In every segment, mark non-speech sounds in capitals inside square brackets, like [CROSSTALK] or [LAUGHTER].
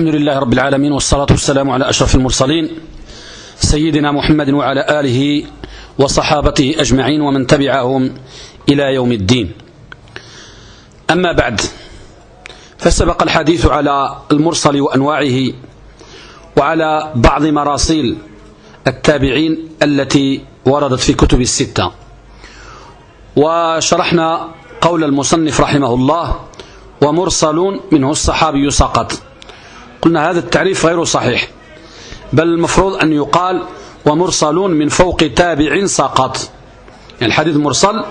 الحمد لله رب العالمين والصلاة والسلام على أشرف المرسلين سيدنا محمد وعلى آله وصحابته أجمعين ومن تبعهم إلى يوم الدين أما بعد فسبق الحديث على المرسل وأنواعه وعلى بعض مراسيل التابعين التي وردت في كتب الستة وشرحنا قول المصنف رحمه الله ومرسل منه الصحابي سقط قلنا هذا التعريف غير صحيح. بل المفروض أن يقال ومرسل من فوق تابع سقط. يعني الحديث مرسل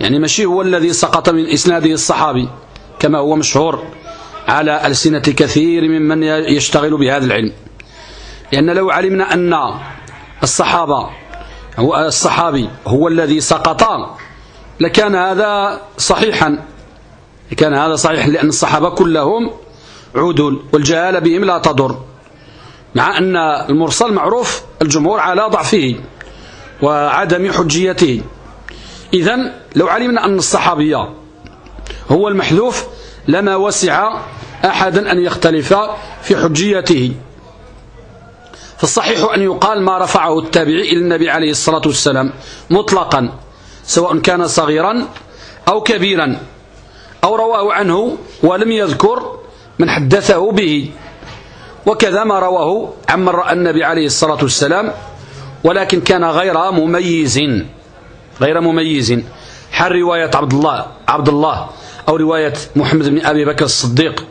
يعني ماشي هو الذي سقط من إسناده الصحابي كما هو مشهور على ألسنة كثير ممن يشتغل بهذا العلم. لأن لو علمنا أن الصحابة هو الصحابي هو الذي سقط لكان هذا صحيحا. كان هذا صحيح لأن الصحابة كلهم عدول والجهالة بهم لا تضر مع أن المرسل معروف الجمهور على ضعفه وعدم حجيته. إذن لو علمنا أن الصحابية هو المحذوف لما وسع أحدا أن يختلف في حجيته. فالصحيح أن يقال ما رفعه التابعي إلى النبي عليه الصلاة والسلام مطلقا سواء كان صغيرا أو كبيرا أو رواه عنه ولم يذكر من حدثه به. وكذا ما رواه عمن رأى النبي عليه الصلاة والسلام ولكن كان غير مميز غير مميز. حال رواية عبد الله عبد الله أو رواية محمد بن أبي بكر الصديق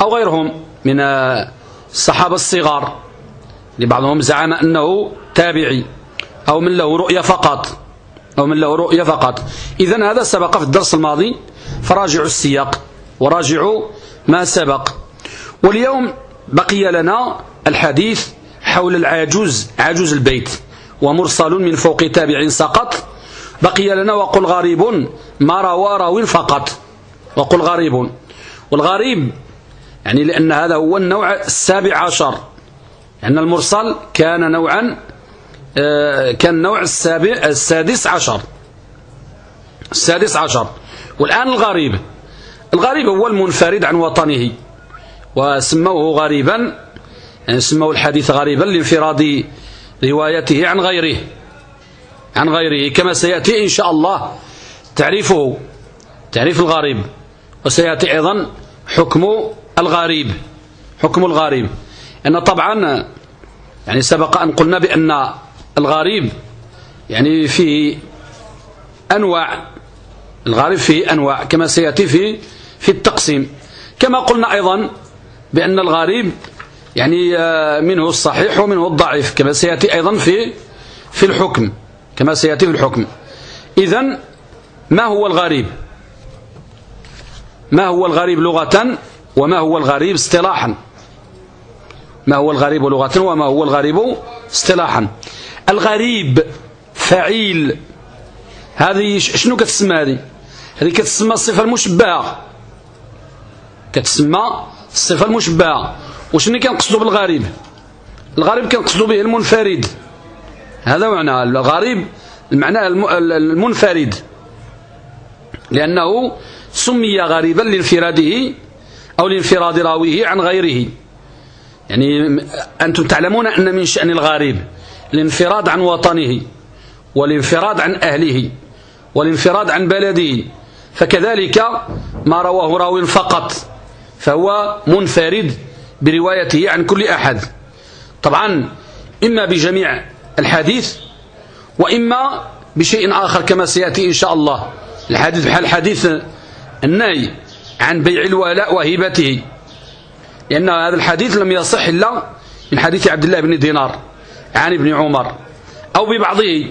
أو غيرهم من الصحابة الصغار لبعضهم زعم أنه تابعي أو من له رؤية فقط أو من له رؤية فقط. إذن هذا سبق في الدرس الماضي. فراجعوا السياق وراجعوا ما سبق؟ واليوم بقي لنا الحديث حول العجوز عجوز البيت ومرسل من فوق تابع سقط. بقي لنا وقل غريب ما روى راو فقط. وقل غريب. والغريب يعني لأن هذا هو النوع السابع عشر. لأن المرسل كان نوعا آه، كان نوع السابع السادس عشر. السادس عشر. والآن الغريب. الغريب هو المنفرد عن وطنه وسموه غريبا يعني سموه الحديث غريبا لانفراد روايته عن غيره عن غيره كما سيأتي إن شاء الله تعريفه تعريف الغريب وسيأتي أيضا حكم الغريب حكم الغريب أن طبعا يعني سبق أن قلنا بأن الغريب يعني فيه أنواع الغريب فيه أنواع كما سيأتي في في التقسيم. كما قلنا أيضا بأن الغريب يعني آه، منه الصحيح ومنه الضعيف كما سيأتي أيضا في في الحكم كما سيأتي في الحكم. إذن ما هو الغريب؟ ما هو الغريب لغة وما هو الغريب اصطلاحا؟ ما هو الغريب لغة وما هو الغريب اصطلاحا؟ الغريب فعيل هذه شنو كتسمى هذه؟ هذه كتسمى الصفة المشبهة. كتسمى الصفة المشبهة وشنو كنقصدوا بالغريب؟ الغريب كنقصدوا به المنفرد. هذا معنى الغريب المعنى المنفرد. لأنه سمي غريبا لانفراده أو لانفراد راويه عن غيره. يعني أنتم تعلمون أن من شأن الغريب الانفراد عن وطنه والانفراد عن أهله والانفراد عن بلده. فكذلك ما رواه راو فقط. فهو منفرد بروايته عن كل أحد. طبعا إما بجميع الحديث وإما بشيء آخر كما سيأتي إن شاء الله. الحديث بحال حديث النهي عن بيع الولاء وهبته لأن هذا الحديث لم يصح إلا من حديث عبد الله بن دينار عن ابن عمر أو ببعضه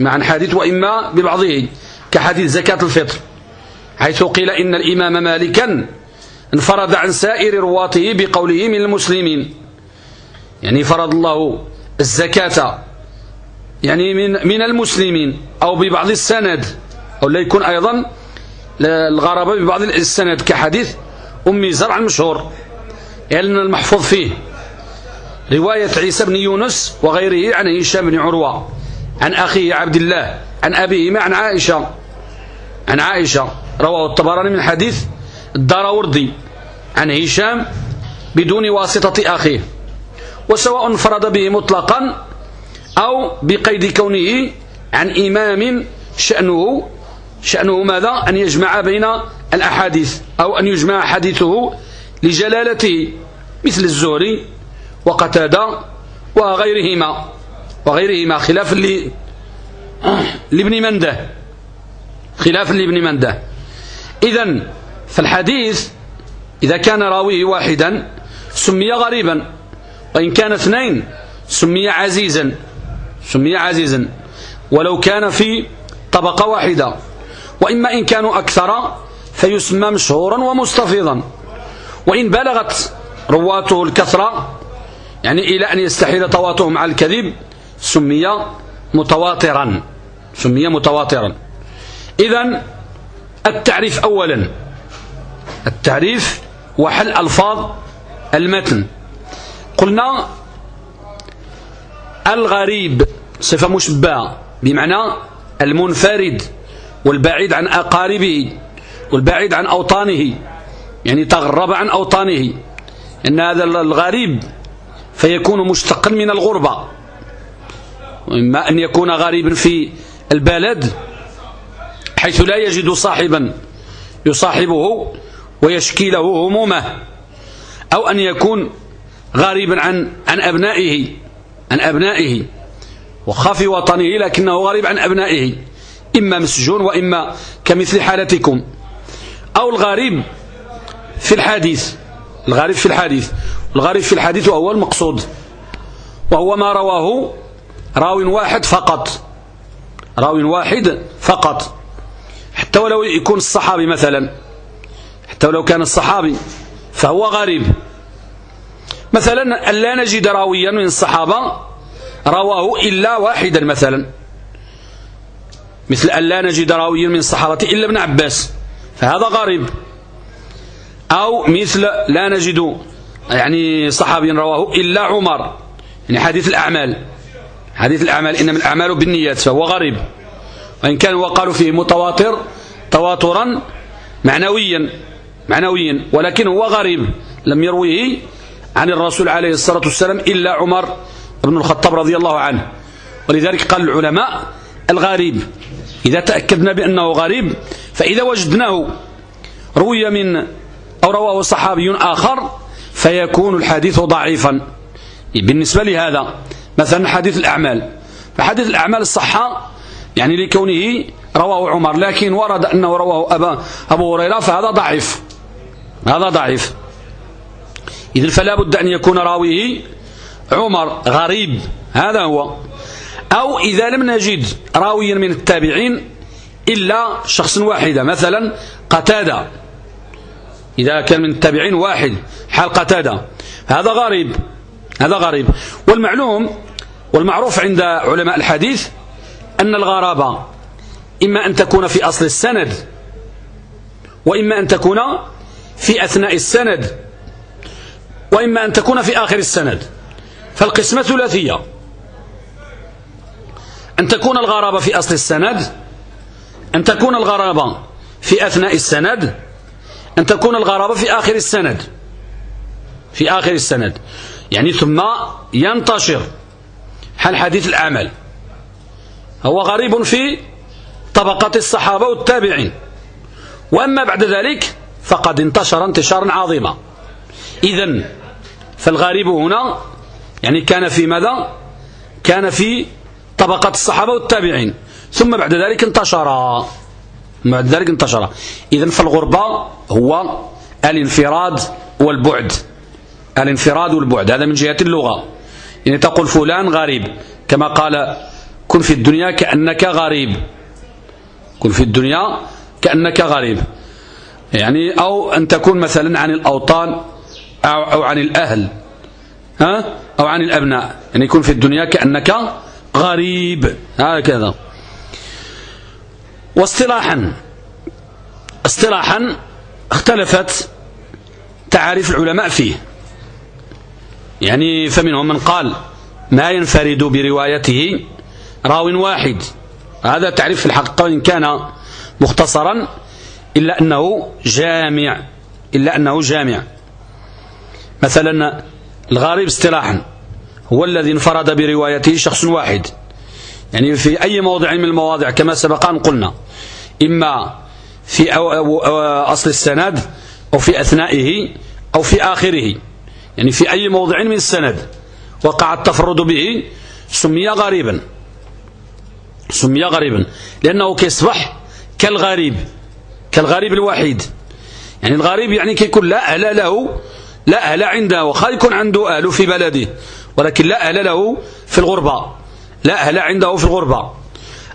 مع حديث وإما ببعضه كحديث زكاة الفطر حيث قيل إن الإمام مالكا انفرد عن سائر رواته بقوله من المسلمين. يعني فرض الله الزكاة يعني من من المسلمين أو ببعض السند أو لا يكون أيضا الغرابة ببعض السند كحديث أمي زرع المشهور يعني المحفوظ فيه. رواية عيسى بن يونس وغيره عن هشام بن عروة عن أخيه عبد الله عن أبيه عن عائشة عن عائشة رواه الطبراني من حديث الدار وردي عن هشام بدون واسطة أخيه وسواء انفرد به مطلقا أو بقيد كونه عن إمام شأنه. شأنه ماذا؟ أن يجمع بين الأحاديث أو أن يجمع حديثه لجلالته مثل الزهري وقتادة وغيرهما وغيرهما خلاف لابن مندة خلاف لابن مندة. إذا فالحديث إذا كان راويه واحدا سمي غريبا وإن كان اثنين سمي عزيزا سمي عزيزا. ولو كان في طبقة واحدة وإما إن كانوا أكثر فيسمى مشهورا ومستفيضا. وإن بلغت رواته الكثرة يعني إلى أن يستحيل تواتهم على الكذب سمي متواترا سمي متواترا. إذا التعريف أولا. التعريف وحل ألفاظ المتن. قلنا الغريب صفة مشبهة بمعنى المنفرد والبعيد عن أقاربه والبعيد عن أوطانه يعني تغرب عن أوطانه. إن هذا الغريب فيكون مشتقا من الغربة. وإما أن يكون غريبا في البلد حيث لا يجد صاحبا يصاحبه ويشكي له همومه أو أن يكون غريبا عن عن أبنائه عن أبنائه. وخاف وطنه لكنه غريب عن أبنائه. إما مسجون وإما كمثل حالتكم. أو الغريب في الحديث الغريب في الحديث. الغريب في الحديث وهو المقصود. وهو ما رواه راو واحد فقط. راو واحد فقط. حتى ولو يكون الصحابي مثلا. حتى ولو كان الصحابي فهو غريب. مثلا لا نجد راويا من الصحابة رواه إلا واحدا مثلا. مثل أن لا نجد راويا من الصحابة إلا ابن عباس فهذا غريب. أو مثل لا نجد يعني صحابي رواه إلا عمر يعني حديث الأعمال. حديث الأعمال إنما الأعمال بالنيات فهو غريب. وإن كان وقالوا فيه متواتر تواترا معنويا. معنويا ولكن هو غريب. لم يرويه عن الرسول عليه الصلاة والسلام إلا عمر بن الخطاب رضي الله عنه. ولذلك قال العلماء الغريب. إذا تأكدنا بأنه غريب فإذا وجدناه روي من أو رواه صحابي آخر فيكون الحديث ضعيفا. بالنسبة لهذا مثلا حديث الأعمال. فحديث الأعمال الصحة يعني لكونه رواه عمر لكن ورد أنه رواه أبا أبو هريرة فهذا ضعيف. هذا ضعيف. إذن فلا بد أن يكون راويه عمر غريب. هذا هو. أو إذا لم نجد راويا من التابعين إلا شخص واحدة مثلا قتادة. إذا كان من التابعين واحد حال قتادة. هذا غريب. هذا غريب. والمعلوم والمعروف عند علماء الحديث أن الغرابة إما أن تكون في أصل السند وإما أن تكون في أثناء السند وإما أن تكون في آخر السند. فالقسمة ثلاثية. أن تكون الغرابة في أصل السند أن تكون الغرابة في أثناء السند أن تكون الغرابة في آخر السند. في آخر السند. يعني ثم ينتشر. حال حديث الأعمال هو غريب في طبقات الصحابة والتابعين. وأما بعد ذلك فقد انتشر انتشارا عظيما. إذن فالغريب هنا يعني كان في ماذا؟ كان في طبقات الصحابة والتابعين. ثم بعد ذلك انتشر. بعد ذلك انتشر. إذن فالغربة هو الانفراد والبعد. الانفراد والبعد. هذا من جهة اللغة. يعني تقول فلان غريب. كما قال كن في الدنيا كأنك غريب. كن في الدنيا كأنك غريب. يعني أو أن تكون مثلا عن الأوطان أو, عن الأهل ها؟ أو عن الأبناء. يعني يكون في الدنيا كأنك غريب. هكذا. واصطلاحا. اصطلاحا اختلفت تعاريف العلماء فيه. يعني فمنهم من قال ما ينفرد بروايته راو واحد. هذا تعريف في الحقيقة وإن كان مختصرا إلا أنه جامع. إلا أنه جامع. مثلا الغريب اصطلاحا. هو الذي انفرد بروايته شخص واحد. يعني في أي موضع من المواضع كما سبق أن قلنا. إما في أصل السند أو في أثنائه أو في آخره. يعني في أي موضع من السند وقع التفرد به سمي غريبا. سمي غريبا. لأنه كيصبح كالغريب. كالغريب الوحيد. يعني الغريب يعني كيكون لا أهل له لا أهل عنده وخا يكون عنده أهل في بلده ولكن لا أهل له في الغربة. لا أهل عنده في الغربة.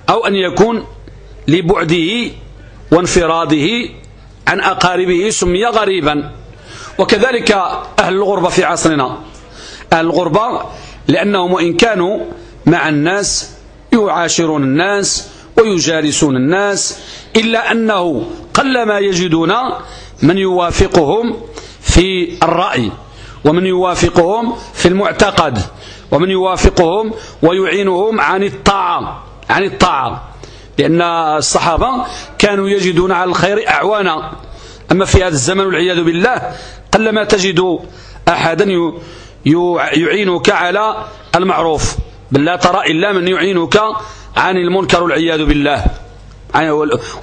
أو أن يكون لبعده وانفراده عن أقاربه سمي غريبا. وكذلك أهل الغربة في عصرنا. أهل الغربة لأنهم وإن كانوا مع الناس يعاشرون الناس ويجالسون الناس إلا أنه قلما يجدون من يوافقهم في الرأي ومن يوافقهم في المعتقد ومن يوافقهم ويعينهم عن الطاعة عن الطاعة. لأن الصحابة كانوا يجدون على الخير أعوانا. أما في هذا الزمن والعياذ بالله قلما تجد أحدا يعينك على المعروف. بل لا ترى إلا من يعينك عن المنكر والعياذ بالله.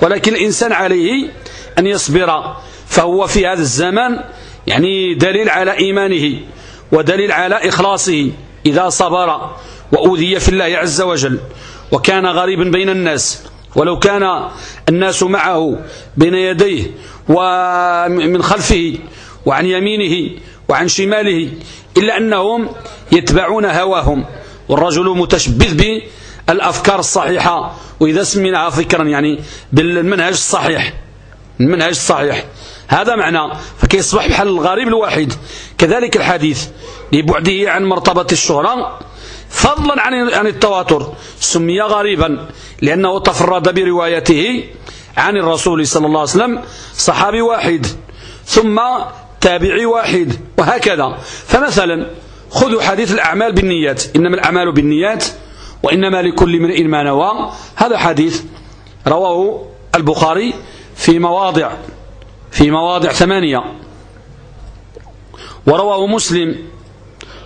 ولكن الإنسان عليه أن يصبر فهو في هذا الزمان يعني دليل على إيمانه ودليل على إخلاصه. إذا صبر وأوذي في الله عز وجل وكان غريبا بين الناس ولو كان الناس معه بين يديه ومن خلفه وعن يمينه وعن شماله إلا أنهم يتبعون هواهم. والرجل متشبث بالأفكار الصحيحة. وإذا سميناها فكرا يعني بالمنهج الصحيح. المنهج الصحيح. هذا معنى فكيصبح بحال الغريب الواحد كذلك الحديث لبعده عن مرتبة الشهرة. فضلا عن التواتر. سمي غريبا لأنه تفرد بروايته عن الرسول صلى الله عليه وسلم صحابي واحد ثم تابعي واحد وهكذا. فمثلا خذوا حديث الأعمال بالنيات. إنما الأعمال بالنيات وإنما لكل امرئ ما نوى. هذا حديث رواه البخاري في مواضع في مواضع ثمانية. ورواه مسلم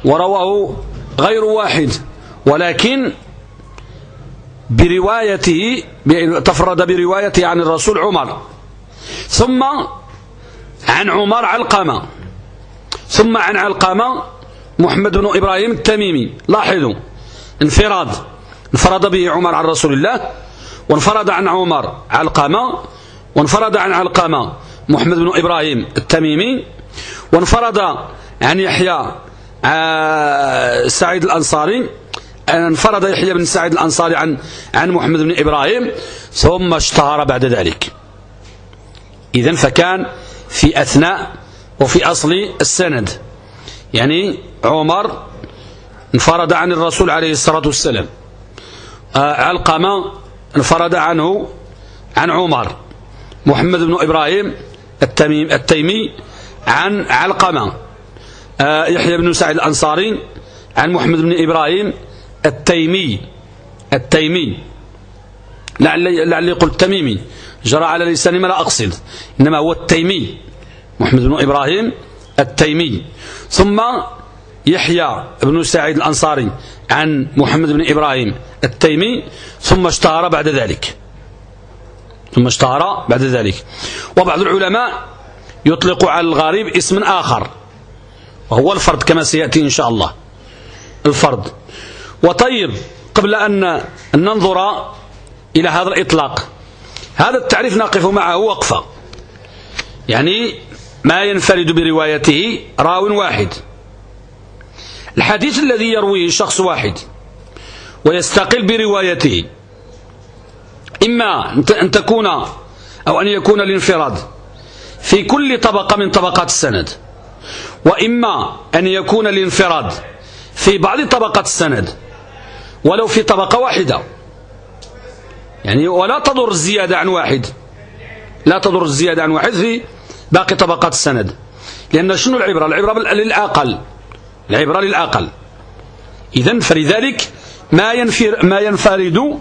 ورواه غير واحد. ولكن بروايته تفرد بروايته عن الرسول عمر. ثم عن عمر علقمة. ثم عن علقمة محمد بن إبراهيم التميمي. لاحظوا. انفراد. انفرد به عمر عن رسول الله وانفرد عن عمر علقمة وانفرد عن علقمة محمد بن إبراهيم التميمي وانفرد عن يحيى آه، سعيد الأنصاري انفرد يحيى بن سعيد الأنصاري عن عن محمد بن إبراهيم ثم اشتهر بعد ذلك. إذا فكان في أثناء وفي أصل السند. يعني عمر انفرد عن الرسول عليه الصلاة والسلام. آه، علقمة انفرد عنه عن عمر. محمد بن إبراهيم التيمي عن علقمة. آه، يحيى بن سعيد الأنصاري عن محمد بن إبراهيم التيمي. التيمي. لعلي, لعلي قلت تميمي. جرى على لساني ما لا أقصد. إنما هو التيمي. محمد بن إبراهيم التيمي. ثم يحيى بن سعيد الأنصاري عن محمد بن إبراهيم التيمي ثم اشتهر بعد ذلك. ثم اشتهر بعد ذلك. وبعض العلماء يطلق على الغريب اسم آخر وهو الفرد كما سيأتي إن شاء الله. الفرد. وطيب قبل أن ننظر إلى هذا الإطلاق هذا التعريف نقف معه وقفة. يعني ما ينفرد بروايته راو واحد. الحديث الذي يرويه شخص واحد ويستقل بروايته. إما أن تكون أو أن يكون الانفراد في كل طبقة من طبقات السند. وإما أن يكون الانفراد في بعض طبقات السند ولو في طبقة واحدة. يعني ولا تضر الزيادة عن واحد. لا تضر الزيادة عن واحد في باقي طبقات السند. لأن شنو العبرة؟ العبرة للأقل. العبرة للأقل. إذن فلذلك ما, ينفر ما ينفرد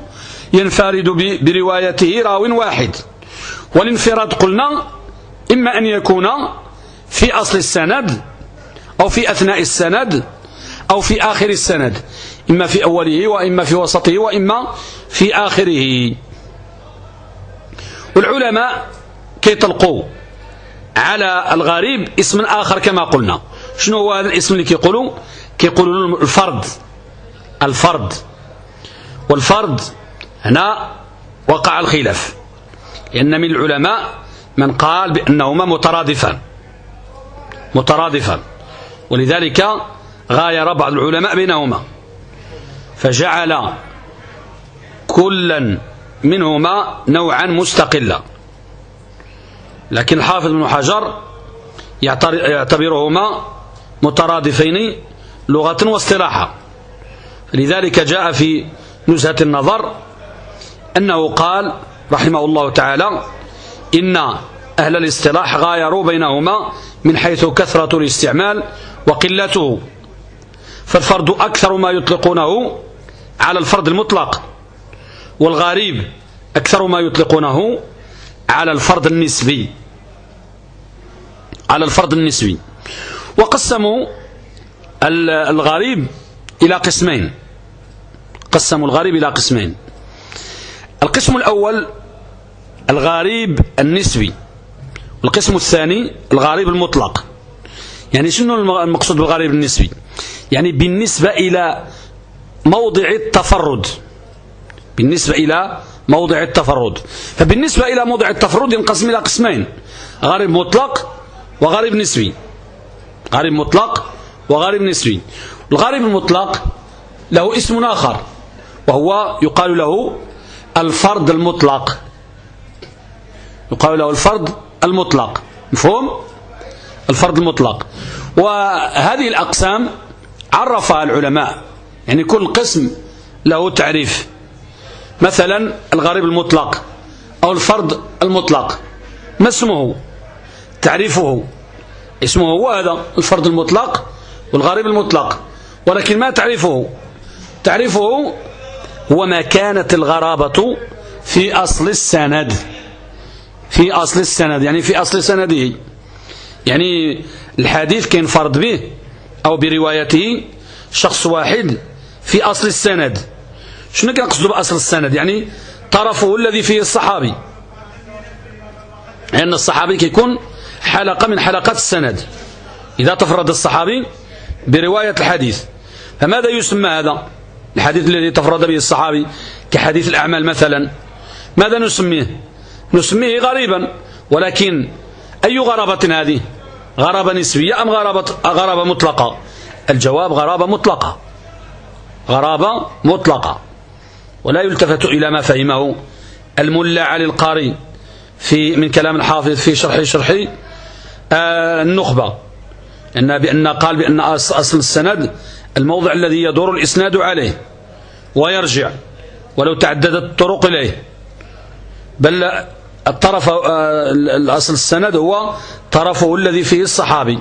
ينفرد بروايته راو واحد. والانفراد قلنا إما أن يكون في أصل السند أو في أثناء السند أو في آخر السند. إما في أوله وإما في وسطه وإما في آخره. والعلماء كيطلقوا على الغريب اسم آخر كما قلنا. شنو هو هذا الاسم اللي كيقولوا؟ كيقولوا الفرد. الفرد. والفرد هنا وقع الخلاف. لأن من العلماء من قال بأنهما مترادفان. مترادفان. ولذلك غاير بعض العلماء بينهما. فجعل كلا منهما نوعا مستقلا. لكن الحافظ بن حجر يعتبرهما مترادفين لغة واصطلاحا. لذلك جاء في نزهة النظر أنه قال رحمه الله تعالى إن أهل الاصطلاح غايروا بينهما من حيث كثرة الاستعمال وقلته. فالفرد أكثر ما يطلقونه على الفرد المطلق والغريب أكثر ما يطلقونه على الفرد النسبي. على الفرد النسبي. وقسموا الغريب إلى قسمين. قسموا الغريب إلى قسمين. القسم الأول الغريب النسبي والقسم الثاني الغريب المطلق. يعني شنو المقصود بالغريب النسبي يعني بالنسبة إلى موضع التفرد. بالنسبة إلى موضع التفرد. فبالنسبة إلى موضع التفرد ينقسم إلى قسمين غريب مطلق وغريب نسبي غريب مطلق وغريب نسبي الغريب المطلق له اسم آخر وهو يقال له الفرد المطلق. يقال له الفرد المطلق. مفهوم؟ الفرد المطلق. وهذه الأقسام عرفها العلماء. يعني كل قسم له تعريف. مثلا الغريب المطلق أو الفرد المطلق. ما اسمه؟ تعريفه. اسمه هو هذا الفرد المطلق والغريب المطلق. ولكن ما تعريفه تعريفه هو ما كانت الغرابة في أصل السند. في أصل السند يعني في أصل سنده. يعني الحديث كان فرد به أو بروايته شخص واحد في أصل السند. شنو كنقصدوا بأصل السند؟ يعني طرفه الذي فيه الصحابي. لأن يعني الصحابي كيكون حلقة من حلقات السند. إذا تفرد الصحابي برواية الحديث. فماذا يسمى هذا؟ الحديث الذي تفرد به الصحابي كحديث الأعمال مثلا. ماذا نسميه؟ نسميه غريبا. ولكن أي غرابة هذه؟ غرابة نسبية أم غرابة, غرابة مطلقة؟ الجواب غرابة مطلقة. غرابة مطلقة. ولا يلتفت إلى ما فهمه الملا علي القاري في من كلام الحافظ في شرح شرح آه النخبة. إن بأن قال بأن أصل السند الموضع الذي يدور الإسناد عليه ويرجع ولو تعددت الطرق إليه. بل الطرف آه، الأصل السند هو طرفه الذي فيه الصحابي.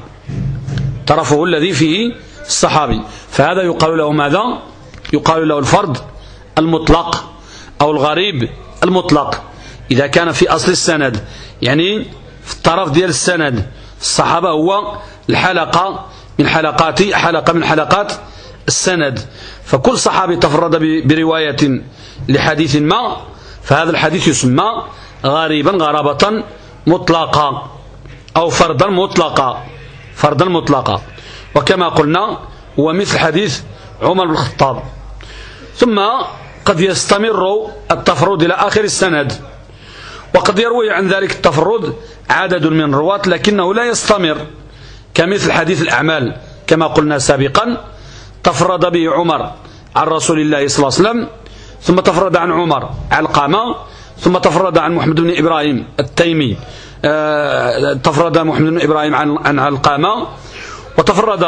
طرفه الذي فيه الصحابي. فهذا يقال له ماذا؟ يقال له الفرد المطلق أو الغريب المطلق. إذا كان في أصل السند يعني في الطرف ديال السند. الصحابة هو الحلقة من حلقات حلقة من حلقات السند. فكل صحابي تفرد برواية لحديث ما فهذا الحديث يسمى غريبا غرابة مطلقة أو فردا مطلقا فردا مطلقا وكما قلنا هو مثل حديث عمر بن الخطاب. ثم قد يستمر التفرد إلى آخر السند. وقد يروي عن ذلك التفرد عدد من الرواة لكنه لا يستمر كمثل حديث الأعمال كما قلنا سابقا تفرد به عمر عن رسول الله صلى الله عليه وسلم ثم تفرد عن عمر علقامة ثم تفرد عن محمد بن إبراهيم التيمي آه، تفرد محمد بن إبراهيم عن عن وتفرد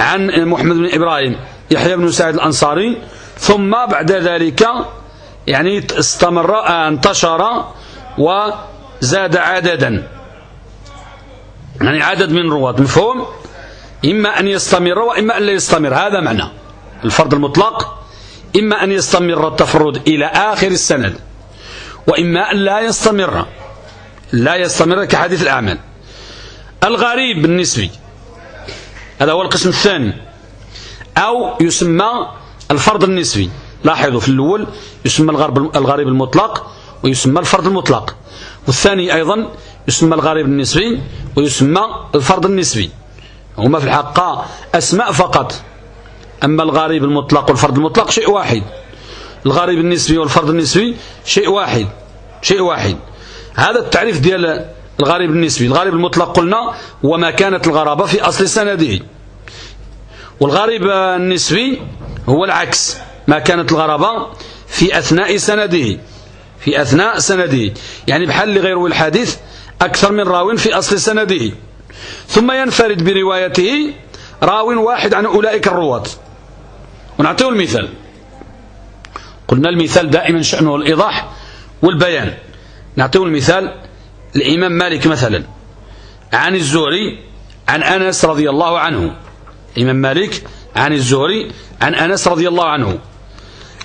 عن محمد بن إبراهيم يحيى بن سعيد الأنصاري ثم بعد ذلك يعني استمر انتشر وزاد عددا. يعني عدد من الرواة مفهوم؟ إما أن يستمر وإما أن لا يستمر هذا معنى. الفرض المطلق إما أن يستمر التفرد إلى آخر السند وإما أن لا يستمر. لا يستمر كحديث الأعمال. الغريب النسبي هذا هو القسم الثاني. أو يسمى الفرض النسبي. لاحظوا في الأول يسمى الغريب المطلق. ويسمى الفرض المطلق. والثاني أيضا يسمى الغريب النسبي ويسمى الفرض النسبي. هما في الحقيقة أسماء فقط. أما الغريب المطلق والفرض المطلق شيء واحد. الغريب النسبي والفرض النسبي شيء واحد. شيء واحد. هذا التعريف ديال الغريب النسبي. الغريب المطلق قلنا وما كانت الغرابة في أصل سنده. والغريب النسبي هو العكس. ما كانت الغرابة في أثناء سنده. في أثناء سنده. يعني اللي غير الحديث أكثر من راو في أصل سنده. ثم ينفرد بروايته راو واحد عن أولئك الرواة. ونعطيه المثال. قلنا المثال دائما شأنه الإيضاح والبيان. نعطيه المثال الإمام مالك مثلا. عن الزهري عن أنس رضي الله عنه. الإمام مالك عن الزهري عن أنس رضي الله عنه.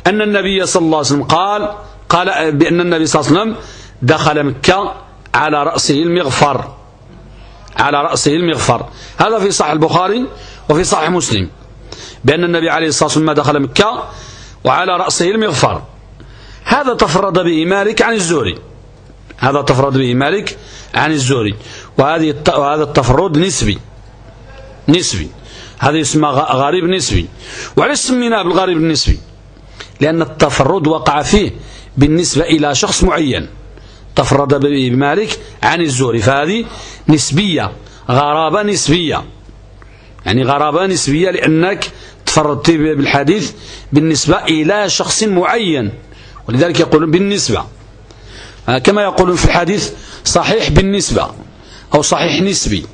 أن النبي صلى الله عليه وسلم قال قال بأن النبي صلى الله عليه وسلم دخل مكة على رأسه المغفر. على رأسه المغفر. هذا في صحيح البخاري وفي صحيح مسلم. بأن النبي عليه الصلاة والسلام دخل مكة وعلى رأسه المغفر. هذا تفرد به مالك عن الزهري. هذا تفرد به مالك عن الزهري. وهذه وهذا التفرد نسبي. نسبي. هذا يسمى غريب نسبي. وعلاش سميناه بالغريب النسبي. لأن التفرد وقع فيه. بالنسبة إلى شخص معين. تفرد به مالك عن الزهري فهذه نسبية غرابة نسبية. يعني غرابة نسبية لأنك تفردت بالحديث بالنسبة إلى شخص معين. ولذلك يقولون بالنسبة. آه، كما يقولون في الحديث صحيح بالنسبة أو صحيح نسبي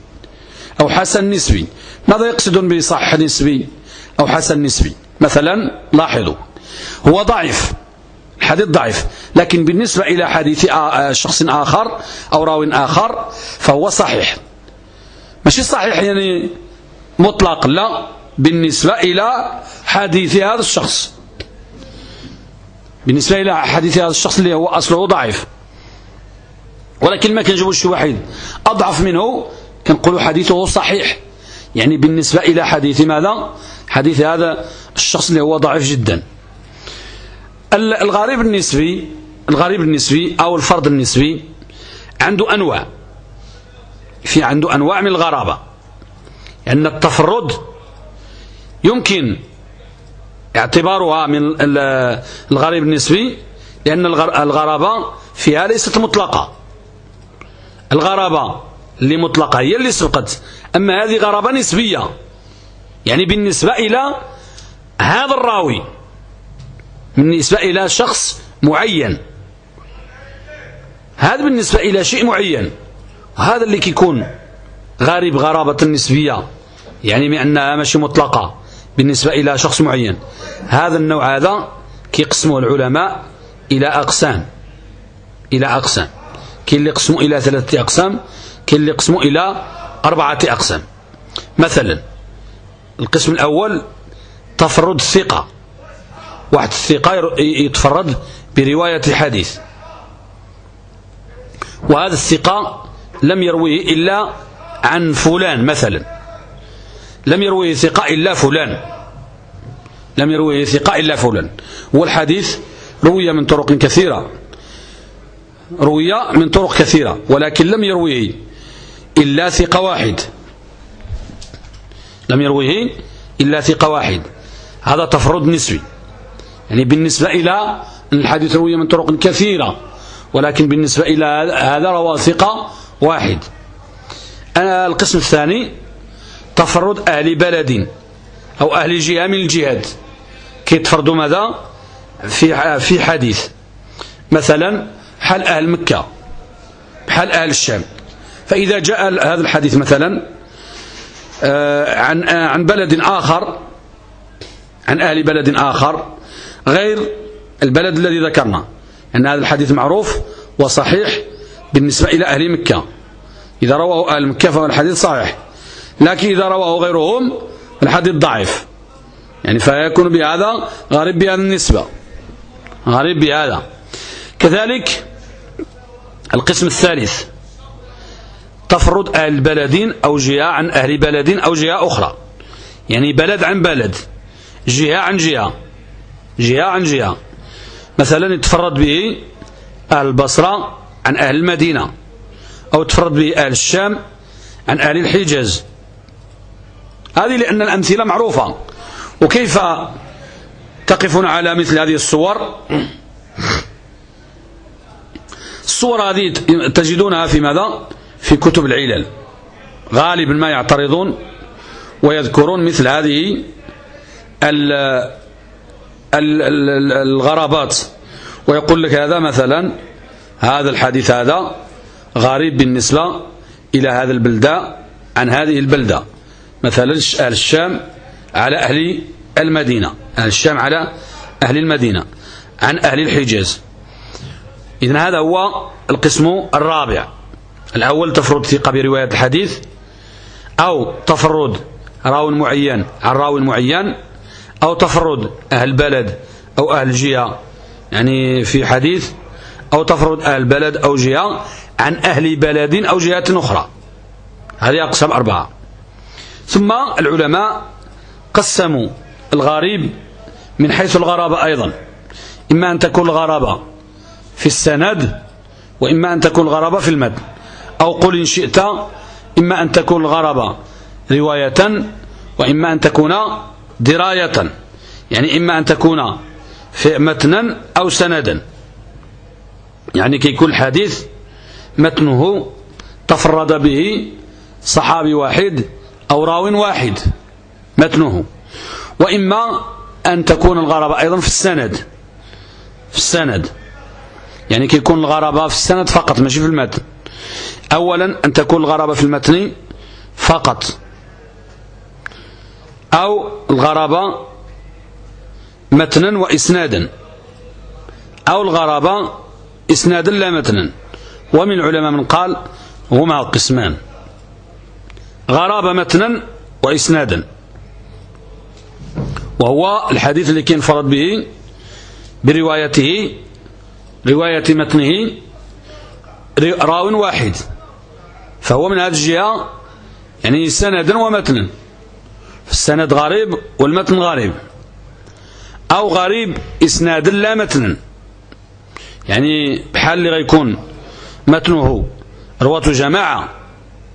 أو حسن نسبي. ماذا يقصدون بصحيح نسبي أو حسن نسبي؟ مثلا لاحظوا هو ضعيف. الحديث ضعيف. لكن بالنسبة إلى حديث شخص آخر أو راو آخر فهو صحيح. ماشي صحيح يعني مطلق. لا بالنسبة إلى حديث هذا الشخص. بالنسبة إلى حديث هذا الشخص اللي هو أصله ضعيف. ولكن ما كنجيبوا شي واحد. أضعف منه كنقولوا حديثه صحيح. يعني بالنسبة إلى حديث ماذا؟ حديث هذا الشخص اللي هو ضعيف جدا. الغريب النسبي الغريب النسبي أو الفرد النسبي عنده أنواع. في عنده أنواع من الغرابة. لأن يعني التفرد يمكن اعتبارها من الغريب النسبي لأن الغرابة فيها ليست مطلقة. الغرابة اللي مطلقة هي اللي سبقت. أما هذه غرابة نسبية. يعني بالنسبة إلى هذا الراوي. بالنسبة إلى شخص معين. هذا بالنسبة إلى شيء معين. وهذا اللي كيكون غريب غرابة نسبية يعني بأنها ماشي مطلقة بالنسبة إلى شخص معين. هذا النوع هذا كيقسمه العلماء إلى أقسام. إلى أقسام. كاين اللي يقسموا إلى ثلاثة أقسام كاين اللي يقسموا إلى أربعة أقسام. مثلا القسم الأول تفرد الثقة. واحد الثقة يتفرد برواية الحديث. وهذا الثقة لم يرويه إلا عن فلان مثلا. لم يرويه ثقة إلا فلان. لم يرويه ثقة إلا فلان. والحديث روي من طرق كثيرة. روي من طرق كثيرة. ولكن لم يرويه إلا ثقة واحد. لم يرويه إلا ثقة واحد. هذا تفرد نسبي. يعني بالنسبة إلى الحديث روي من طرق كثيرة ولكن بالنسبة إلى هذا روى ثقة واحد. أنا القسم الثاني تفرد أهل بلد أو أهل جهة من الجهاد كي تفردوا ماذا؟ في في حديث. مثلا حال أهل مكة حال أهل الشام. فإذا جاء هذا الحديث مثلا آه، عن آه، عن بلد آخر عن أهل بلد آخر غير البلد الذي ذكرنا. أن هذا الحديث معروف وصحيح بالنسبة إلى أهل مكة. إذا رواه أهل مكة فهو الحديث صحيح. لكن إذا رواه غيرهم الحديث ضعيف. يعني فيكون بهذا غريب بهذا النسبة. غريب بهذا. كذلك القسم الثالث. تفرد أهل بلد أو جهة عن أهل بلد أو جهة أخرى. يعني بلد عن بلد جهة عن جهة. جهة عن جهة. مثلا يتفرد به أهل البصرة عن أهل المدينة أو تفرد به أهل الشام عن أهل الحجاز. هذه لأن الأمثلة معروفة. وكيف تقفون على مثل هذه الصور؟ الصور هذه تجدونها في ماذا؟ في كتب العلل. غالبا ما يعترضون ويذكرون مثل هذه الغرابات. ويقول لك هذا مثلا هذا الحديث هذا غريب بالنسبة إلى هذا البلدة عن هذه البلدة. مثلا أهل الشام على أهل المدينة. أهل الشام على أهل المدينة. عن أهل الحجاز. إذن هذا هو القسم الرابع. الأول تفرد ثقة برواية الحديث أو تفرد راو معين عن راو معين أو تفرد أهل بلد أو أهل جهة يعني في حديث أو تفرد أهل بلد أو جهة عن أهل بلد أو جهات أخرى. هذه أقسام أربعة. ثم العلماء قسموا الغريب من حيث الغرابة أيضا. إما أن تكون الغرابة في السند وإما أن تكون الغرابة في المتن. أو قل إن شئت إما أن تكون الغرابة رواية وإما أن تكون دراية يعني إما أن تكون في متنا أو سندا. يعني كي يكون الحديث متنه تفرد به صحابي واحد أو راو واحد متنه. وإما أن تكون الغرابة أيضا في السند في السند. يعني كي يكون الغرابة في السند فقط ماشي في المتن. أولا أن تكون الغرابة في المتن فقط. أو الغرابة متنا وإسنادا. أو الغرابة إسنادا لا متنا. ومن العلماء من قال هما قسمان. غرابة متنا وإسنادا. وهو الحديث اللي كان فرض به بروايته رواية متنه راو واحد. فهو من هذه الجهة يعني سندا ومتنا. السند غريب والمتن غريب. أو غريب إسنادا لا متنا يعني بحال اللي غيكون متنه رواة جماعة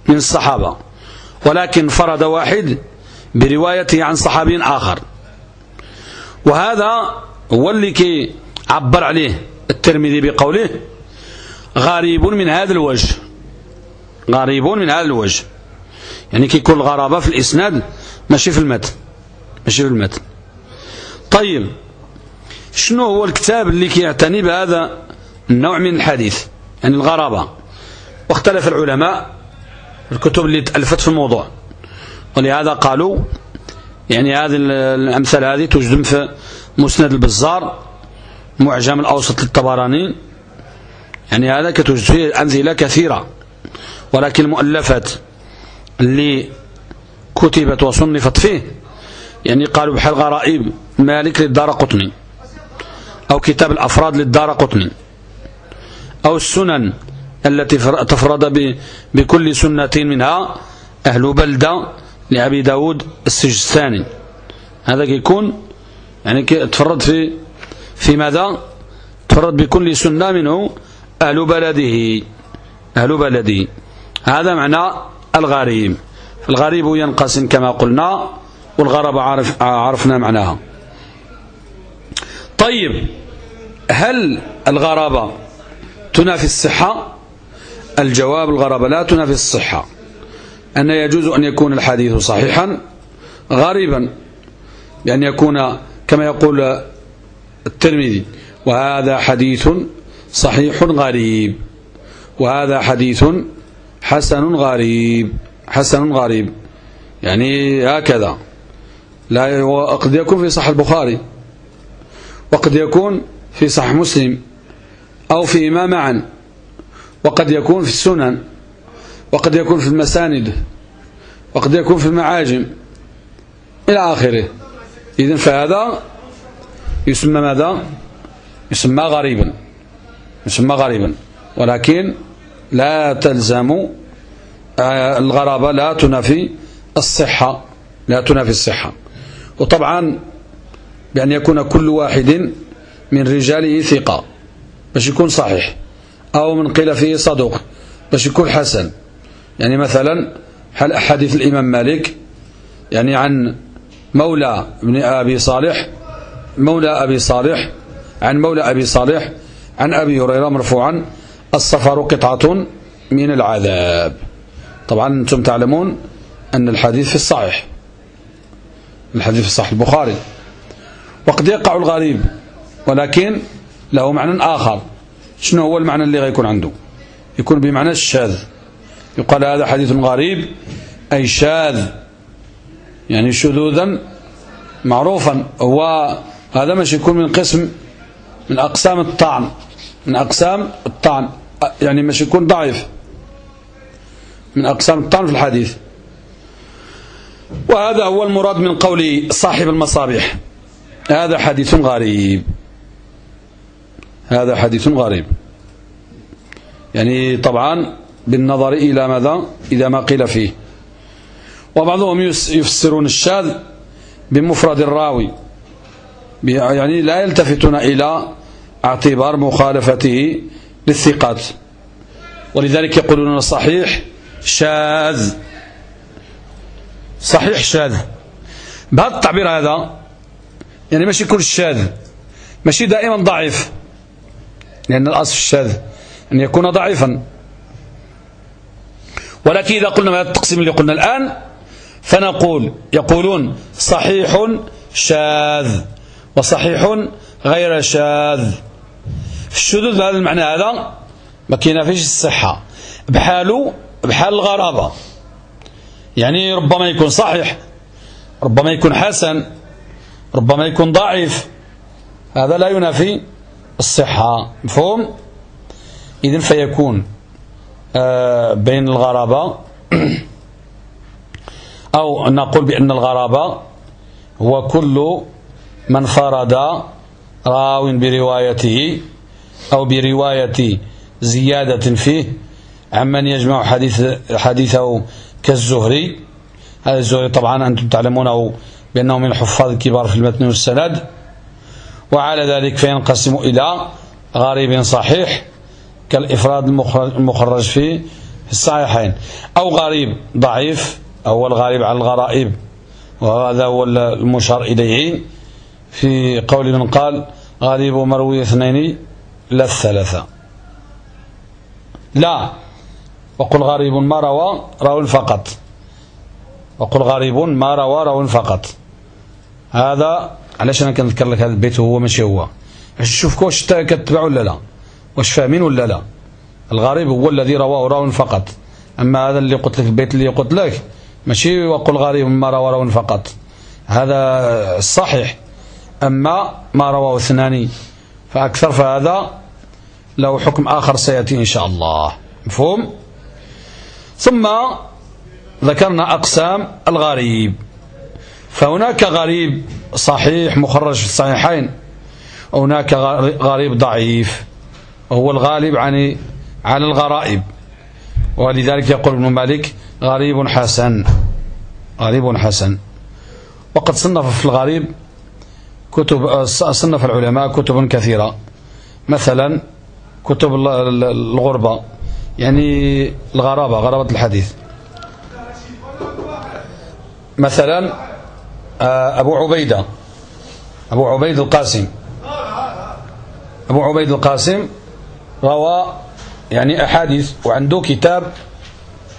من الصحابة ولكن فرد واحد بروايته عن صحابي آخر. وهذا هو اللي كي عبر عليه الترمذي بقوله غريب من هذا الوجه. غريب من هذا الوجه. يعني كيكون الغرابة في الإسناد ماشي في المتن ماشي في المتن طيب شنو هو الكتاب اللي كيعتني بهذا النوع من الحديث؟ يعني الغرابة. واختلف العلماء الكتب اللي تألفت في الموضوع. ولهذا قالوا يعني هذه الأمثال هذه توجد في مسند البزار معجم الأوسط للطبراني. يعني هذا كتوجد فيه أمثلة كثيرة. ولكن المؤلفات اللي كتبت وصنفت فيه. يعني قالوا بحال غرائب مالك للدار قطني أو كتاب الأفراد للدار قطني أو السنن التي تفرد بكل سنة منها أهل بلدة لأبي داود السجستاني. هذا يكون يعني تفرد في في ماذا؟ تفرد بكل سنة منه أهل بلده أهل بلده. هذا معنى الغريب. الغريب ينقسم كما قلنا والغرب عرف عرفنا معناها. طيب هل الغرابة تنافي الصحة؟ الجواب الغرابة لا تنافي الصحة. أن يجوز أن يكون الحديث صحيحا غريبا. بأن يكون كما يقول الترمذي وهذا حديث صحيح غريب وهذا حديث حسن غريب. حسن غريب. يعني هكذا. لا وقد يكون في صح البخاري. وقد يكون في صح مسلم. أو فيما معا. وقد يكون في السنن. وقد يكون في المساند. وقد يكون في المعاجم. إلى آخره. إذن فهذا يسمى ماذا؟ يسمى غريبا. يسمى غريبا. ولكن لا تلزم الغرابة لا تنافي الصحة لا تنافي الصحة. وطبعا بأن يكون كل واحد من رجاله ثقة باش يكون صحيح أو من قيل فيه صدوق باش يكون حسن. يعني مثلا حال أحاديث الإمام مالك يعني عن مولى ابن أبي صالح مولى أبي صالح عن مولى أبي صالح عن أبي هريرة مرفوعا السفر قطعة من العذاب. طبعا أنتم تعلمون أن الحديث في الصحيح الحديث في الصحيح البخاري. وقد يقع الغريب ولكن له معنى آخر. شنو هو المعنى اللي غيكون عنده؟ يكون بمعنى الشاذ يقال هذا حديث غريب أي شاذ. يعني شذوذا معروفا. هو هذا مش يكون من قسم من أقسام الطعن من أقسام الطعن. يعني مش يكون ضعيف. من أقسام الطعن في الحديث. وهذا هو المراد من قول صاحب المصابيح. هذا حديث غريب. هذا حديث غريب. يعني طبعا بالنظر إلى ماذا؟ إلى ما قيل فيه. وبعضهم يفسرون الشاذ بمفرد الراوي. يعني لا يلتفتون إلى اعتبار مخالفته للثقات. ولذلك يقولون صحيح. شاذ. صحيح شاذ. بهذا التعبير هذا يعني ماشي كل الشاذ ماشي دائما ضعيف. لأن الأصل الشاذ أن يكون ضعيفا. ولكن إذا قلنا هذا التقسيم اللي قلنا الآن فنقول يقولون صحيح شاذ وصحيح غير شاذ. الشذوذ بهذا المعنى هذا ما كاين فيش الصحة بحاله بحال الغرابة. يعني ربما يكون صحيح ربما يكون حسن ربما يكون ضعيف. هذا لا ينافي الصحة مفهوم؟ إذن فيكون آه، بين الغرابة. [CLEARS THROAT] أو نقول بأن الغرابة هو كل من فرد راو بروايته أو برواية زيادة فيه عمن يجمع حديث حديثه كالزهري. هذا الزهري طبعا أنتم تعلمونه بأنه من الحفاظ الكبار في المتن والسند. وعلى ذلك فينقسم إلى غريب صحيح كالإفراد المخرج في الصحيحين. أو غريب ضعيف أو الغريب على الغرائب. وهذا هو المشار إليه. في قول من قال غريب مروي اثنين لا الثلاثة. لا. وقل غريب ما روى راو فقط. وقل غريب ما روى راو فقط. هذا علاش أنا كنذكر لك هذا البيت هو ماشي هو. تشوف واش كتبع ولا لا. واش فاهمين ولا لا. الغريب هو الذي رواه راو فقط. أما هذا اللي قلت لك البيت اللي قلت لك ماشي وقل غريب ما روى راو فقط. هذا الصحيح أما ما رواه اثنان فأكثر فهذا له حكم آخر سيأتي إن شاء الله. مفهوم؟ ثم ذكرنا أقسام الغريب. فهناك غريب صحيح مخرج في الصحيحين وهناك غريب ضعيف وهو الغالب عن على الغرائب. ولذلك يقول ابن مالك غريب حسن غريب حسن. وقد صنف في الغريب كتب صنف العلماء كتب كثيرة. مثلا كتب الغربة. يعني الغرابة غرابة الحديث. مثلا آه، أبو عبيدة. أبو عبيد القاسم. أبو عبيد القاسم روى يعني أحاديث وعنده كتاب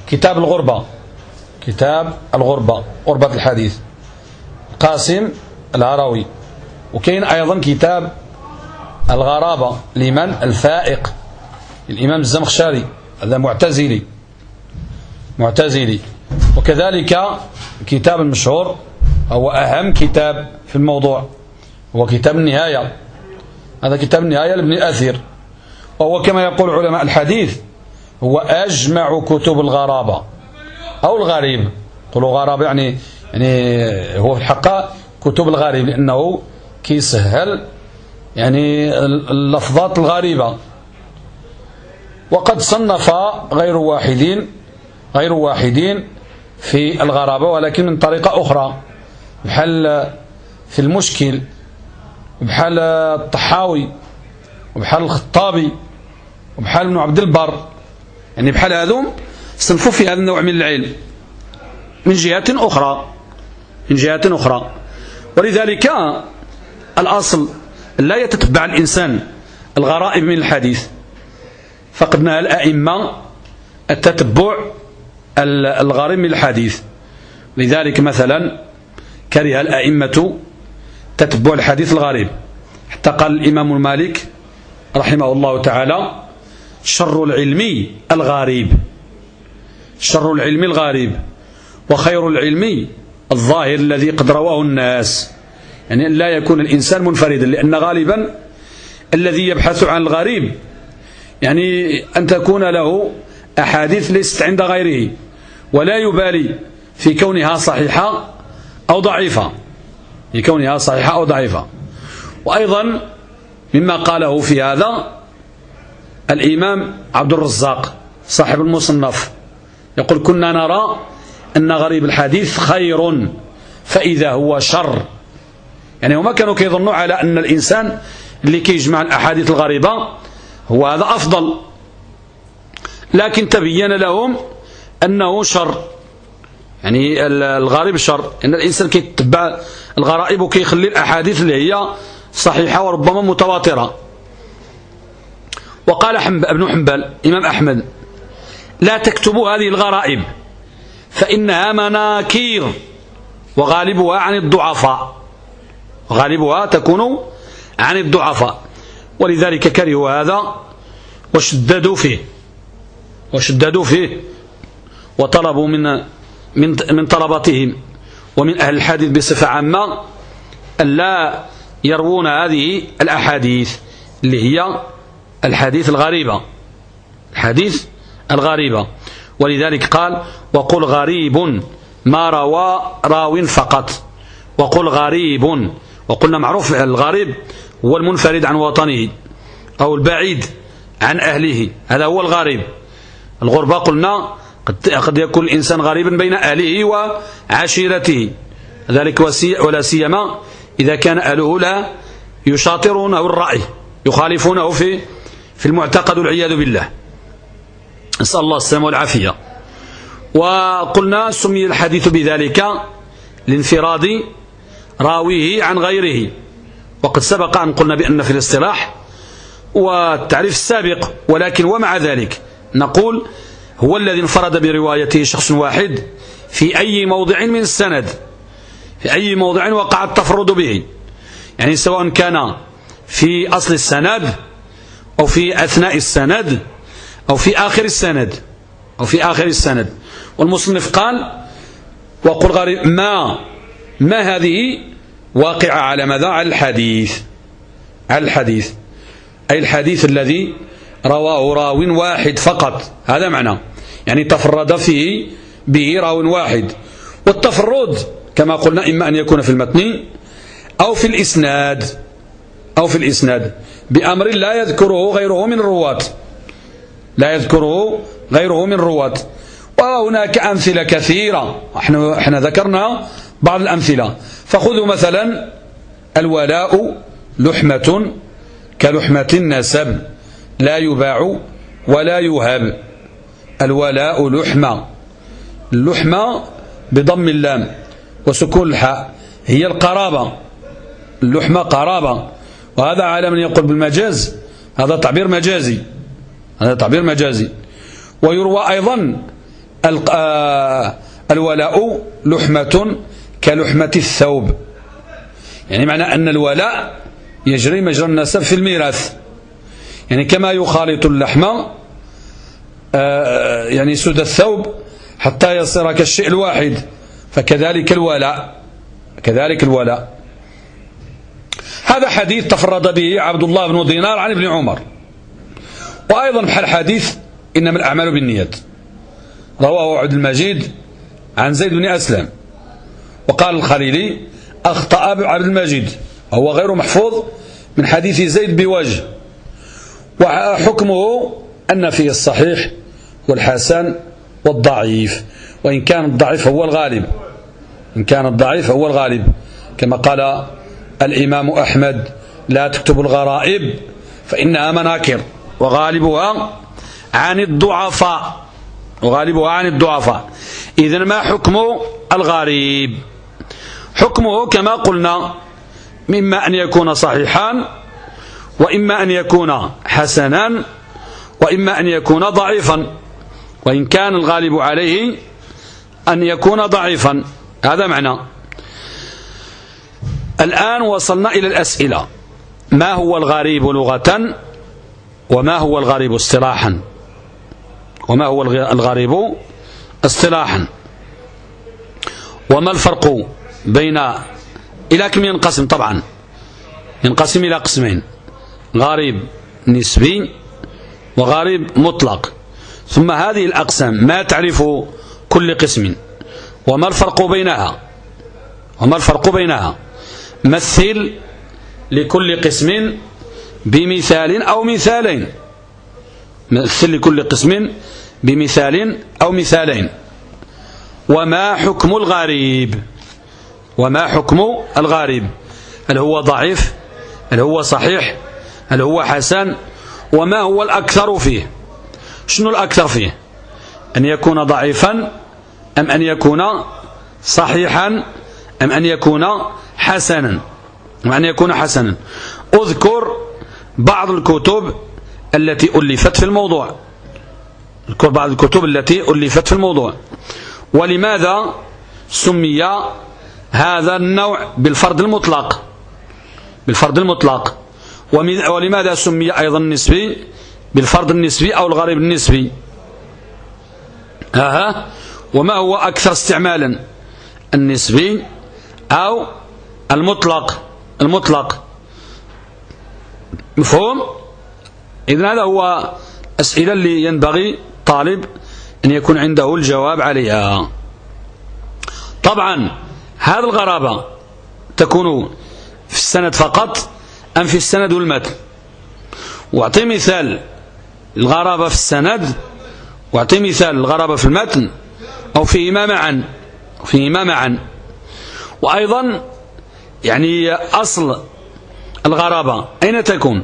كتاب الغربة. كتاب الغربة غربة الحديث. قاسم الهروي وكاين أيضا كتاب الغرابة لمن؟ الفائق. الإمام الزمخشري. هذا معتزلي. معتزلي. وكذلك كتاب المشهور هو أهم كتاب في الموضوع هو كتاب النهاية. هذا كتاب النهاية لابن أثير وهو كما يقول علماء الحديث هو أجمع كتب الغرابة أو الغريب. قولوا غراب يعني يعني هو في الحقيقة كتب الغريب لأنه كيسهل يعني اللفظات الغريبة. وقد صنف غير واحدين غير واحدين في الغرابة ولكن من طريقة أخرى. بحال في المشكل وبحال الطحاوي وبحال الخطابي وبحال ابن عبد البر. يعني بحال هذوم صنفوا في هذا النوع من العلم. من جهة أخرى من جهة أخرى. ولذلك الأصل لا يتتبع الإنسان الغرائب من الحديث. فقد نهى الأئمة التتبع الغريب من الحديث لذلك مثلا كره الأئمة تتبع الحديث الغريب. حتى قال الإمام المالك رحمه الله تعالى شر العلم الغريب شر العلم الغريب. وخير العلم الظاهر الذي قد رواه الناس. يعني لا يكون الإنسان منفردا لأن غالبا الذي يبحث عن الغريب يعني أن تكون له أحاديث ليست عند غيره ولا يبالي في كونها صحيحة أو ضعيفة في كونها صحيحة أو ضعيفة. وأيضا مما قاله في هذا الإمام عبد الرزاق صاحب المصنف يقول كنا نرى أن غريب الحديث خير فإذا هو شر. يعني هما كانوا كيظنوا على أن الإنسان اللي كيجمع الأحاديث الغريبة هو هذا أفضل. لكن تبين لهم أنه شر. يعني الغريب شر. أن الإنسان كيتبع الغرائب وكيخلي الأحاديث اللي هي صحيحة وربما متواترة. وقال ابن حنبل إمام أحمد لا تكتبوا هذه الغرائب فإنها مناكير وغالبها عن الضعفاء. غالبها تكون عن الضعفاء. ولذلك كرهوا هذا وشددوا فيه. وشددوا فيه. وطلبوا من من من طلبتهم ومن أهل الحديث بصفة عامة ألا يروون هذه الأحاديث اللي هي الحديث الغريبة. الحديث الغريبة. ولذلك قال وقل غريب ما روى راو فقط. وقل غريب. وقلنا معروف الغريب هو المنفرد عن وطنه أو البعيد عن أهله. هذا هو الغريب. الغربة قلنا قد يكون الإنسان غريبا بين أهله وعشيرته. ذلك ولا سيما إذا كان أهله لا يشاطرونه الرأي يخالفونه في في المعتقد والعياذ بالله. نسأل الله السلامة والعافية. وقلنا سمي الحديث بذلك لانفراد راويه عن غيره. وقد سبق أن قلنا بأن في الاصطلاح والتعريف السابق ولكن ومع ذلك نقول هو الذي انفرد بروايته شخص واحد في أي موضع من السند في أي موضع وقع التفرد به. يعني سواء كان في أصل السند أو في أثناء السند أو في آخر السند أو في آخر السند. والمصنف قال وقل غريب ما ما هذه واقعة على ماذا على الحديث. على الحديث. أي الحديث الذي رواه راو واحد فقط. هذا معنى. يعني تفرد فيه به راو واحد. والتفرد كما قلنا إما أن يكون في المتن أو في الإسناد. أو في الإسناد. بأمر لا يذكره غيره من الرواة. لا يذكره غيره من الرواة. وهناك أمثلة كثيرة. إحنا, إحنا ذكرنا بعض الأمثلة. فخذوا مثلا الولاء لحمة كلحمة النسب. لا يباع ولا يهب الولاء لحمة. اللحمة بضم اللام وسكون الحاء. هي القرابة. اللحمة قرابة. وهذا على من يقول بالمجاز. هذا تعبير مجازي. هذا تعبير مجازي. ويروى أيضا آه، الولاء لحمة كلحمة الثوب. يعني معنى أن الولاء يجري مجرى النسب في الميراث. يعني كما يخالط اللحم آه، يعني سود الثوب حتى يصير كالشيء الواحد. فكذلك الولاء. كذلك الولاء. هذا حديث تفرد به عبد الله بن دينار عن ابن عمر. وأيضا بحال حديث إنما الأعمال بالنيات. رواه عبد المجيد عن زيد بن أسلم. وقال الخليلي أخطأ عبد المجيد وهو غير محفوظ من حديث زيد بوجه. وحكمه أن فيه الصحيح والحسن والضعيف وإن كان الضعيف هو الغالب. إن كان الضعيف هو الغالب. كما قال الإمام أحمد لا تكتب الغرائب فإنها مناكر. وغالبها عن الضعفاء. وغالبها عن الضعفاء. إذا ما حكم الغريب؟ حكمه كما قلنا مما أن يكون صحيحا وإما أن يكون حسنا وإما أن يكون ضعيفا. وإن كان الغالب عليه أن يكون ضعيفا. هذا معنى. الآن وصلنا إلى الأسئلة. ما هو الغريب لغة؟ وما هو الغريب اصطلاحا؟ وما هو الغريب اصطلاحا؟ وما الفرق بين إلى كم ينقسم؟ طبعا ينقسم إلى قسمين غريب نسبي وغريب مطلق. ثم هذه الأقسام ما تعرف كل قسم وما الفرق بينها؟ وما الفرق بينها؟ مثل لكل قسم بمثال أو مثالين. مثل لكل قسم بمثال أو مثالين. وما حكم الغريب؟ وما حكم الغريب هل هو ضعيف؟ هل هو صحيح؟ هل هو حسن؟ وما هو الأكثر فيه؟ شنو الأكثر فيه؟ أن يكون ضعيفا أم أن يكون صحيحا أم أن يكون حسنا؟ أم أن يكون حسنا. أذكر بعض الكتب التي ألفت في الموضوع. أذكر بعض الكتب التي ألفت في الموضوع. ولماذا سمي هذا النوع بالفرد المطلق بالفرد المطلق. ولماذا سمي أيضا النسبي؟ بالفرد النسبي أو الغريب النسبي. أها. وما هو أكثر استعمالا؟ النسبي أو المطلق. المطلق. مفهوم؟ إذن هذا هو أسئلة اللي ينبغي طالب أن يكون عنده الجواب عليها. طبعا هذه الغرابة تكون في السند فقط أم في السند والمتن وأعطي مثال الغرابة في السند وأعطي مثال الغرابة في المتن أو فيهما معا فيهما معا. وأيضا يعني أصل الغرابة أين تكون؟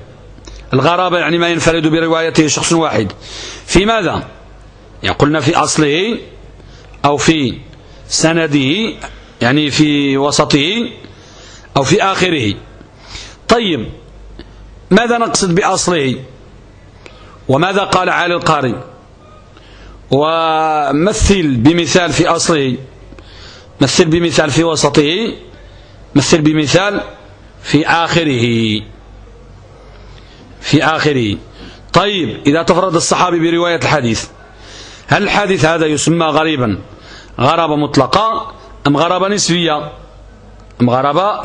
الغرابة يعني ما ينفرد بروايته شخص واحد. في ماذا؟ يعني قلنا في أصله أو في سنده يعني في وسطه أو في آخره. طيب ماذا نقصد بأصله؟ وماذا قال علي القاري ومثل بمثال في أصله. مثل بمثال في وسطه مثل بمثال في آخره. في آخره. طيب إذا تفرد الصحابي برواية الحديث هل الحديث هذا يسمى غريبا؟ غرابة مطلقة؟ أم نسبية؟ أم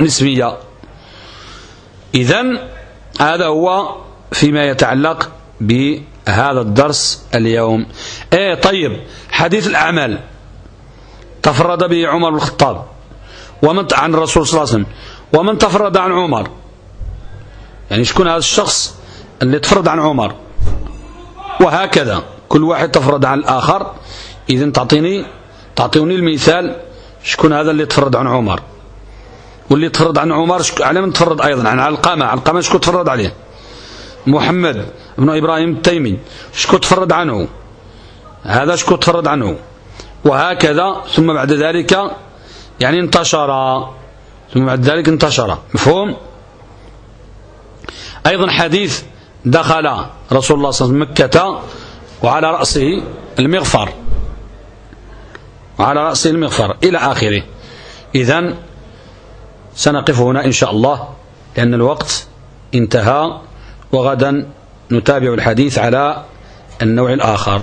نسبية. إذن هذا هو فيما يتعلق بهذا الدرس اليوم. إيه طيب حديث الأعمال. تفرد به عمر بن الخطاب. ومن عن الرسول صلى الله عليه وسلم. ومن تفرد عن عمر. يعني شكون هذا الشخص اللي تفرد عن عمر؟ وهكذا. كل واحد تفرد عن الآخر. إذن تعطيني تعطيني المثال شكون هذا اللي تفرد عن عمر؟ واللي تفرد عن عمر على من تفرد أيضا؟ عن علقمة. علقمة شكون تفرد عليه؟ محمد بن إبراهيم التيمي. شكون تفرد عنه؟ هذا شكون تفرد عنه؟ وهكذا ثم بعد ذلك يعني انتشر. ثم بعد ذلك انتشر. مفهوم؟ أيضا حديث دخل رسول الله صلى الله عليه وسلم مكة وعلى رأسه المغفر. وعلى رأسه المغفر إلى آخره. إذن سنقف هنا إن شاء الله لأن الوقت انتهى وغدا نتابع الحديث على النوع الآخر.